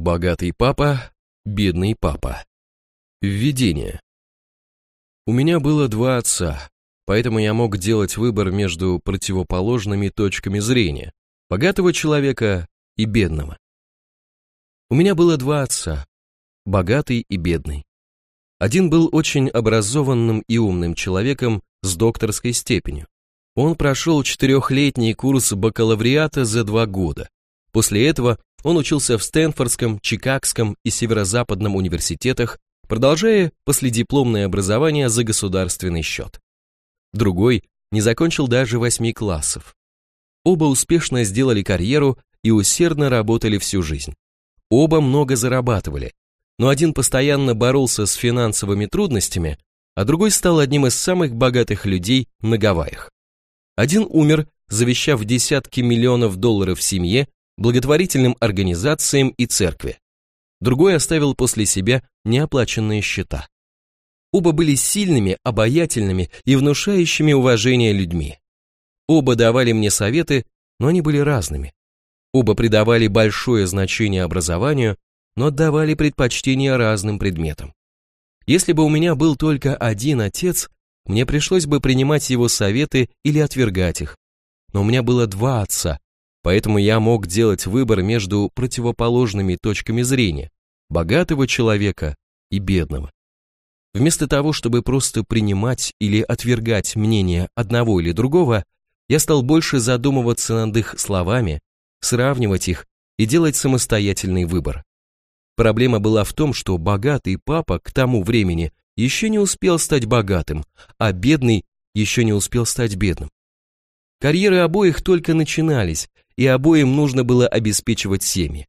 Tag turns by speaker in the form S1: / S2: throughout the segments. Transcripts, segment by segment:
S1: Богатый папа, бедный папа. Введение. У меня было два отца, поэтому я мог делать выбор между противоположными точками зрения, богатого человека и бедного. У меня было два отца, богатый и бедный. Один был очень образованным и умным человеком с докторской степенью. Он прошел четырехлетний курс бакалавриата за два года. После этого он учился в Стэнфордском, Чикагском и Северо-Западном университетах, продолжая последипломное образование за государственный счет. Другой не закончил даже восьми классов. Оба успешно сделали карьеру и усердно работали всю жизнь. Оба много зарабатывали, но один постоянно боролся с финансовыми трудностями, а другой стал одним из самых богатых людей на Гавайях. Один умер, завещав десятки миллионов долларов семье, благотворительным организациям и церкви. Другой оставил после себя неоплаченные счета. Оба были сильными, обаятельными и внушающими уважение людьми. Оба давали мне советы, но они были разными. Оба придавали большое значение образованию, но отдавали предпочтение разным предметам. Если бы у меня был только один отец, мне пришлось бы принимать его советы или отвергать их. Но у меня было два отца, Поэтому я мог делать выбор между противоположными точками зрения, богатого человека и бедного. Вместо того, чтобы просто принимать или отвергать мнение одного или другого, я стал больше задумываться над их словами, сравнивать их и делать самостоятельный выбор. Проблема была в том, что богатый папа к тому времени еще не успел стать богатым, а бедный еще не успел стать бедным. Карьеры обоих только начинались, и обоим нужно было обеспечивать семьи.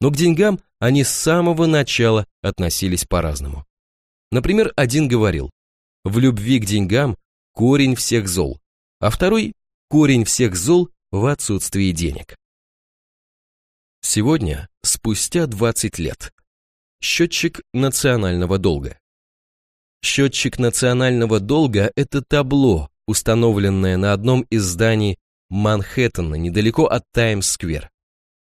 S1: Но к деньгам они с самого начала относились по-разному. Например, один говорил, в любви к деньгам корень всех зол, а второй корень всех зол в отсутствии денег. Сегодня, спустя 20 лет, счетчик национального долга. Счетчик национального долга – это табло, установленное на одном из зданий Манхэттена, недалеко от Таймс-сквер.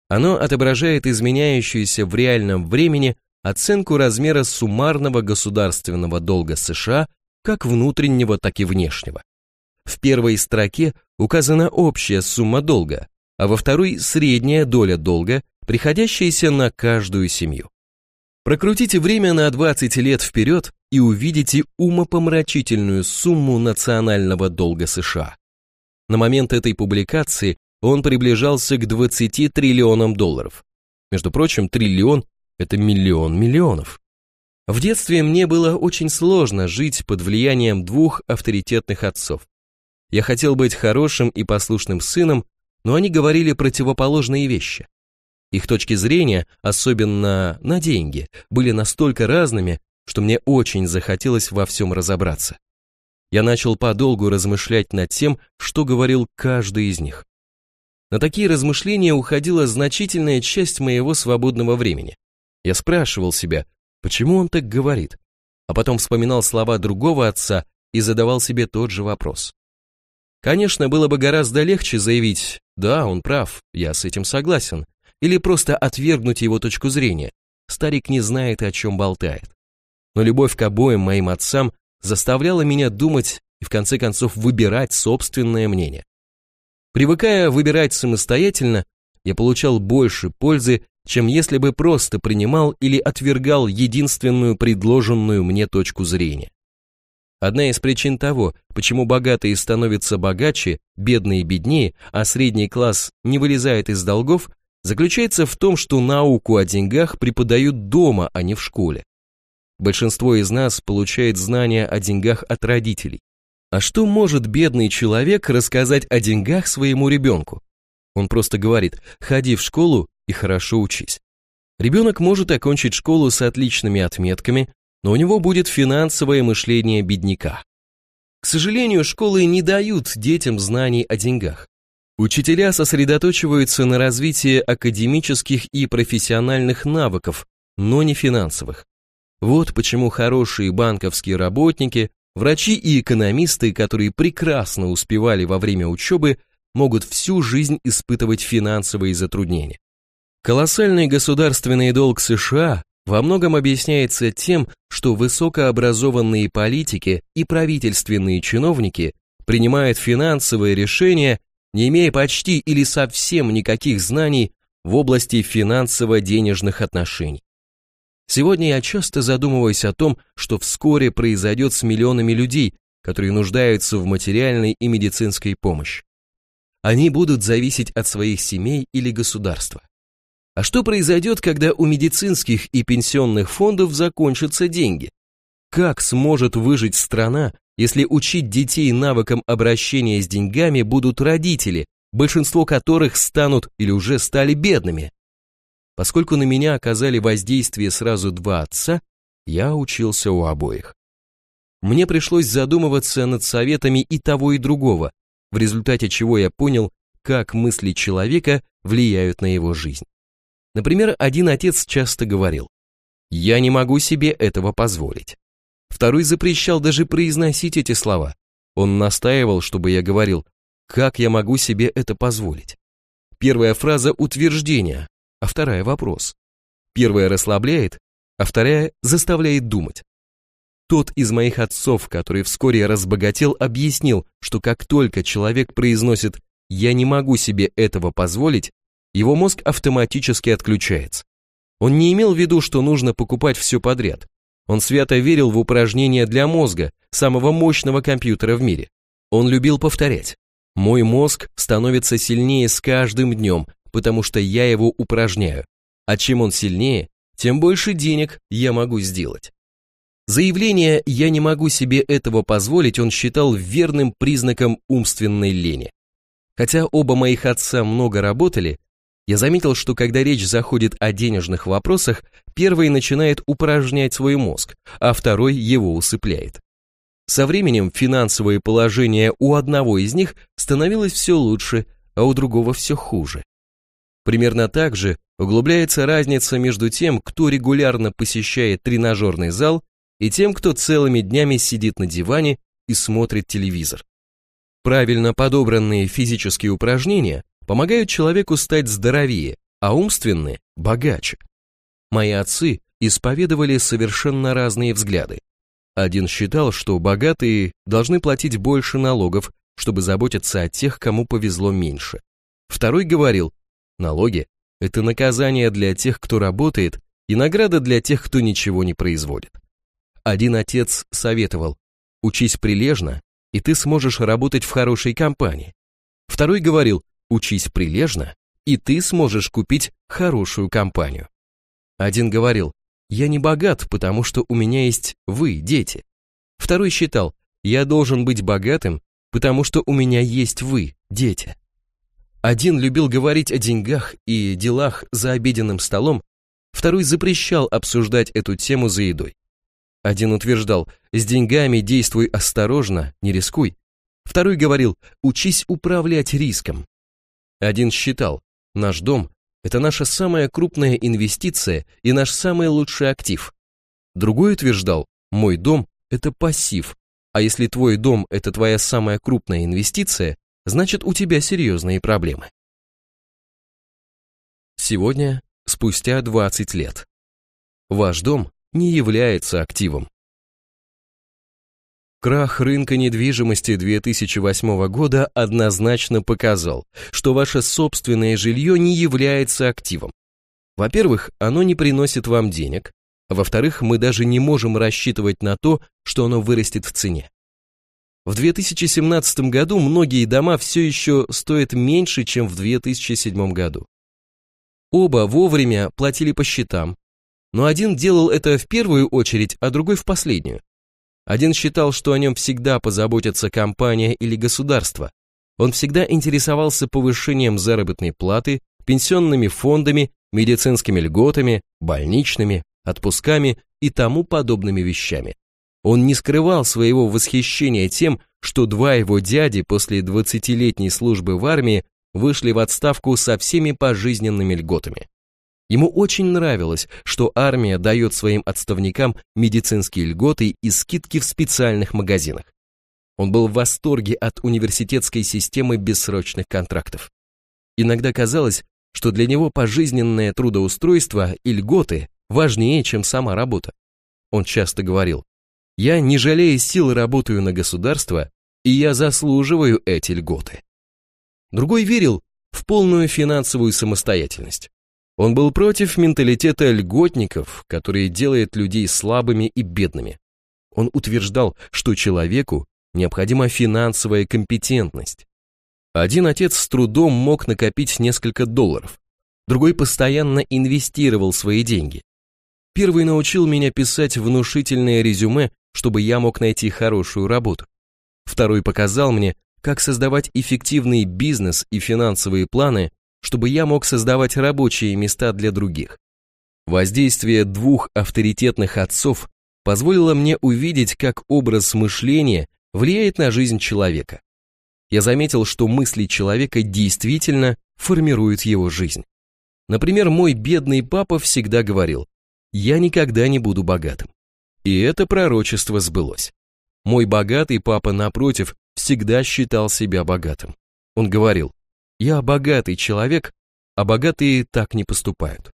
S1: Оно отображает изменяющуюся в реальном времени оценку размера суммарного государственного долга США как внутреннего, так и внешнего. В первой строке указана общая сумма долга, а во второй средняя доля долга, приходящаяся на каждую семью. Прокрутите время на 20 лет вперед и увидите умопомрачительную сумму национального долга США. На момент этой публикации он приближался к 20 триллионам долларов. Между прочим, триллион – это миллион миллионов. В детстве мне было очень сложно жить под влиянием двух авторитетных отцов. Я хотел быть хорошим и послушным сыном, но они говорили противоположные вещи. Их точки зрения, особенно на деньги, были настолько разными, что мне очень захотелось во всем разобраться я начал подолгу размышлять над тем, что говорил каждый из них. На такие размышления уходила значительная часть моего свободного времени. Я спрашивал себя, почему он так говорит, а потом вспоминал слова другого отца и задавал себе тот же вопрос. Конечно, было бы гораздо легче заявить «да, он прав, я с этим согласен», или просто отвергнуть его точку зрения. Старик не знает, о чем болтает. Но любовь к обоим моим отцам заставляла меня думать и в конце концов выбирать собственное мнение. Привыкая выбирать самостоятельно, я получал больше пользы, чем если бы просто принимал или отвергал единственную предложенную мне точку зрения. Одна из причин того, почему богатые становятся богаче, бедные беднее, а средний класс не вылезает из долгов, заключается в том, что науку о деньгах преподают дома, а не в школе. Большинство из нас получает знания о деньгах от родителей. А что может бедный человек рассказать о деньгах своему ребенку? Он просто говорит, ходи в школу и хорошо учись. Ребенок может окончить школу с отличными отметками, но у него будет финансовое мышление бедняка. К сожалению, школы не дают детям знаний о деньгах. Учителя сосредоточиваются на развитии академических и профессиональных навыков, но не финансовых. Вот почему хорошие банковские работники, врачи и экономисты, которые прекрасно успевали во время учебы, могут всю жизнь испытывать финансовые затруднения. Колоссальный государственный долг США во многом объясняется тем, что высокообразованные политики и правительственные чиновники принимают финансовые решения, не имея почти или совсем никаких знаний в области финансово-денежных отношений. Сегодня я часто задумываюсь о том, что вскоре произойдет с миллионами людей, которые нуждаются в материальной и медицинской помощи. Они будут зависеть от своих семей или государства. А что произойдет, когда у медицинских и пенсионных фондов закончатся деньги? Как сможет выжить страна, если учить детей навыкам обращения с деньгами будут родители, большинство которых станут или уже стали бедными? Поскольку на меня оказали воздействие сразу два отца, я учился у обоих. Мне пришлось задумываться над советами и того, и другого, в результате чего я понял, как мысли человека влияют на его жизнь. Например, один отец часто говорил, «Я не могу себе этого позволить». Второй запрещал даже произносить эти слова. Он настаивал, чтобы я говорил, «Как я могу себе это позволить?» Первая фраза утверждения, а вторая вопрос. Первая расслабляет, а вторая заставляет думать. Тот из моих отцов, который вскоре разбогател, объяснил, что как только человек произносит «я не могу себе этого позволить», его мозг автоматически отключается. Он не имел в виду, что нужно покупать все подряд. Он свято верил в упражнения для мозга, самого мощного компьютера в мире. Он любил повторять. Мой мозг становится сильнее с каждым днем, потому что я его упражняю. А чем он сильнее, тем больше денег я могу сделать. Заявление «я не могу себе этого позволить» он считал верным признаком умственной лени. Хотя оба моих отца много работали, я заметил, что когда речь заходит о денежных вопросах, первый начинает упражнять свой мозг, а второй его усыпляет. Со временем финансовое положение у одного из них становилось все лучше, а у другого все хуже. Примерно так же углубляется разница между тем, кто регулярно посещает тренажерный зал, и тем, кто целыми днями сидит на диване и смотрит телевизор. Правильно подобранные физические упражнения помогают человеку стать здоровее, а умственные – богаче. Мои отцы исповедовали совершенно разные взгляды. Один считал, что богатые должны платить больше налогов, чтобы заботиться о тех, кому повезло меньше. Второй говорил, Налоги – это наказание для тех, кто работает, и награда для тех, кто ничего не производит. Один отец советовал, учись прилежно, и ты сможешь работать в хорошей компании. Второй говорил, учись прилежно, и ты сможешь купить хорошую компанию. Один говорил, я не богат, потому что у меня есть вы, дети. Второй считал, я должен быть богатым, потому что у меня есть вы, дети. Один любил говорить о деньгах и делах за обеденным столом, второй запрещал обсуждать эту тему за едой. Один утверждал, с деньгами действуй осторожно, не рискуй. Второй говорил, учись управлять риском. Один считал, наш дом – это наша самая крупная инвестиция и наш самый лучший актив. Другой утверждал, мой дом – это пассив, а если твой дом – это твоя самая крупная инвестиция, значит у тебя серьезные проблемы. Сегодня, спустя 20 лет, ваш дом не является активом. Крах рынка недвижимости 2008 года однозначно показал, что ваше собственное жилье не является активом. Во-первых, оно не приносит вам денег, во-вторых, мы даже не можем рассчитывать на то, что оно вырастет в цене. В 2017 году многие дома все еще стоят меньше, чем в 2007 году. Оба вовремя платили по счетам, но один делал это в первую очередь, а другой в последнюю. Один считал, что о нем всегда позаботится компания или государство. Он всегда интересовался повышением заработной платы, пенсионными фондами, медицинскими льготами, больничными, отпусками и тому подобными вещами. Он не скрывал своего восхищения тем, что два его дяди после 20-летней службы в армии вышли в отставку со всеми пожизненными льготами. Ему очень нравилось, что армия дает своим отставникам медицинские льготы и скидки в специальных магазинах. Он был в восторге от университетской системы бессрочных контрактов. Иногда казалось, что для него пожизненное трудоустройство и льготы важнее, чем сама работа. Он часто говорил, «Я, не жалея сил, работаю на государство, и я заслуживаю эти льготы». Другой верил в полную финансовую самостоятельность. Он был против менталитета льготников, который делает людей слабыми и бедными. Он утверждал, что человеку необходима финансовая компетентность. Один отец с трудом мог накопить несколько долларов, другой постоянно инвестировал свои деньги. Первый научил меня писать внушительное резюме, чтобы я мог найти хорошую работу. Второй показал мне, как создавать эффективный бизнес и финансовые планы, чтобы я мог создавать рабочие места для других. Воздействие двух авторитетных отцов позволило мне увидеть, как образ мышления влияет на жизнь человека. Я заметил, что мысли человека действительно формируют его жизнь. Например, мой бедный папа всегда говорил, «Я никогда не буду богатым». И это пророчество сбылось. Мой богатый папа, напротив, всегда считал себя богатым. Он говорил, «Я богатый человек, а богатые так не поступают».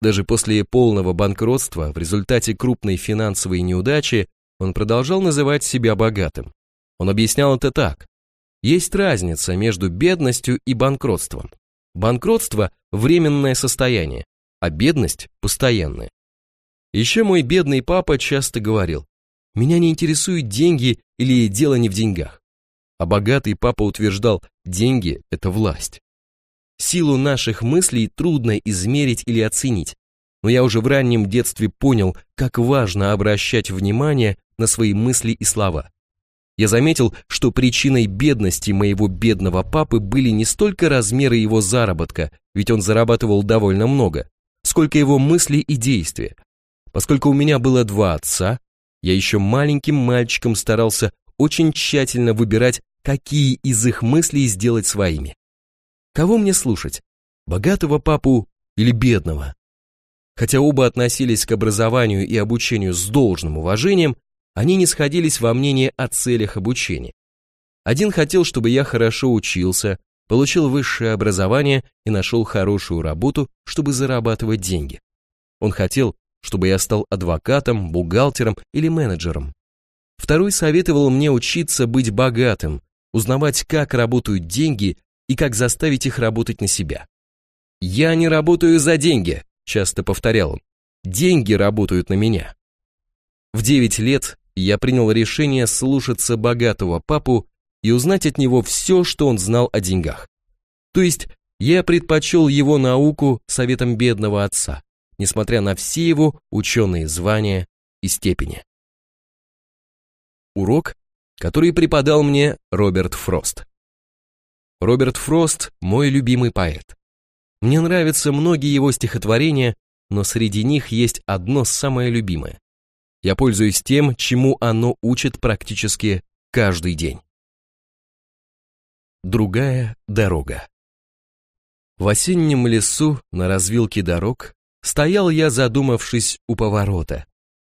S1: Даже после полного банкротства в результате крупной финансовой неудачи он продолжал называть себя богатым. Он объяснял это так. Есть разница между бедностью и банкротством. Банкротство – временное состояние, а бедность – постоянная. Еще мой бедный папа часто говорил, меня не интересуют деньги или дело не в деньгах. А богатый папа утверждал, деньги – это власть. Силу наших мыслей трудно измерить или оценить, но я уже в раннем детстве понял, как важно обращать внимание на свои мысли и слова. Я заметил, что причиной бедности моего бедного папы были не столько размеры его заработка, ведь он зарабатывал довольно много, сколько его мысли и действия. Поскольку у меня было два отца, я еще маленьким мальчиком старался очень тщательно выбирать, какие из их мыслей сделать своими. Кого мне слушать? Богатого папу или бедного? Хотя оба относились к образованию и обучению с должным уважением, они не сходились во мнении о целях обучения. Один хотел, чтобы я хорошо учился, получил высшее образование и нашел хорошую работу, чтобы зарабатывать деньги. Он хотел, чтобы я стал адвокатом, бухгалтером или менеджером. Второй советовал мне учиться быть богатым, узнавать, как работают деньги и как заставить их работать на себя. «Я не работаю за деньги», – часто повторял он. «Деньги работают на меня». В 9 лет я принял решение слушаться богатого папу и узнать от него все, что он знал о деньгах. То есть я предпочел его науку советом бедного отца, несмотря на все его ученые звания и степени. Урок, который преподал мне Роберт Фрост. Роберт Фрост – мой любимый поэт. Мне нравятся многие его стихотворения, но среди них есть одно самое любимое. Я пользуюсь тем, чему оно учит практически каждый день. Другая дорога. В осеннем лесу на развилке дорог стоял я, задумавшись у поворота.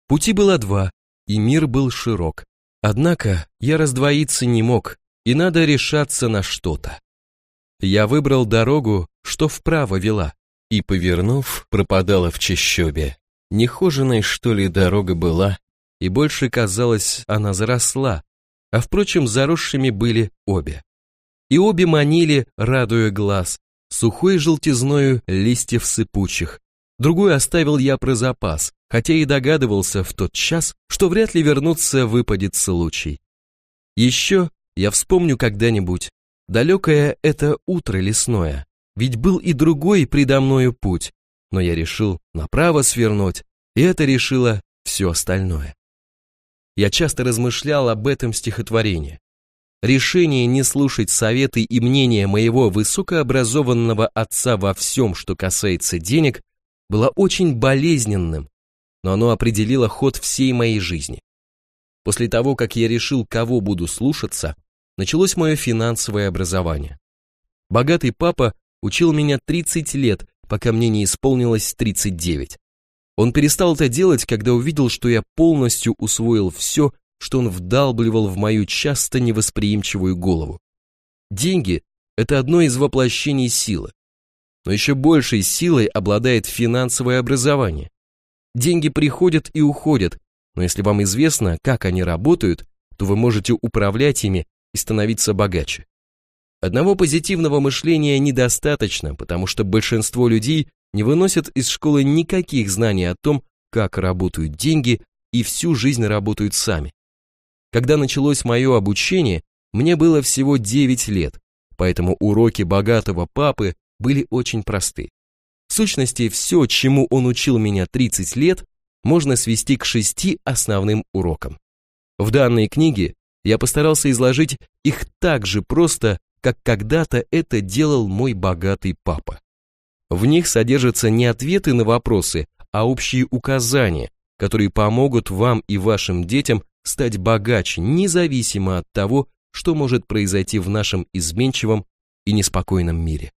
S1: Пути было два, и мир был широк. Однако я раздвоиться не мог, и надо решаться на что-то. Я выбрал дорогу, что вправо вела, и, повернув, пропадала в чащобе. Нехоженной, что ли, дорога была, и больше казалось, она заросла, а, впрочем, заросшими были обе. И обе манили, радуя глаз, сухой желтизною листьев сыпучих. Другую оставил я про запас, хотя и догадывался в тот час, что вряд ли вернуться выпадет случай. Еще я вспомню когда-нибудь, далекое это утро лесное, ведь был и другой предо мною путь, но я решил направо свернуть, и это решило все остальное. Я часто размышлял об этом стихотворении. Решение не слушать советы и мнения моего высокообразованного отца во всем, что касается денег, было очень болезненным, но оно определило ход всей моей жизни. После того, как я решил, кого буду слушаться, началось мое финансовое образование. Богатый папа учил меня 30 лет пока мне не исполнилось 39. Он перестал это делать, когда увидел, что я полностью усвоил все, что он вдалбливал в мою часто невосприимчивую голову. Деньги – это одно из воплощений силы. Но еще большей силой обладает финансовое образование. Деньги приходят и уходят, но если вам известно, как они работают, то вы можете управлять ими и становиться богаче. Одного позитивного мышления недостаточно, потому что большинство людей не выносят из школы никаких знаний о том, как работают деньги и всю жизнь работают сами. Когда началось мое обучение, мне было всего 9 лет, поэтому уроки богатого папы были очень просты. В сущности, все, чему он учил меня 30 лет, можно свести к шести основным урокам. В данной книге я постарался изложить их так же просто, как когда-то это делал мой богатый папа. В них содержатся не ответы на вопросы, а общие указания, которые помогут вам и вашим детям стать богаче, независимо от того, что может произойти в нашем изменчивом и неспокойном мире.